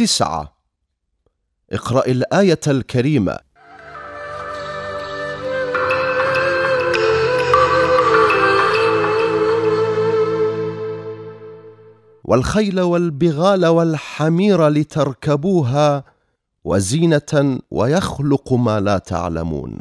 تسعة. اقرأ الآية الكريمة. والخيل والبغال والحمير لتركبوها وزينة ويخلق ما لا تعلمون.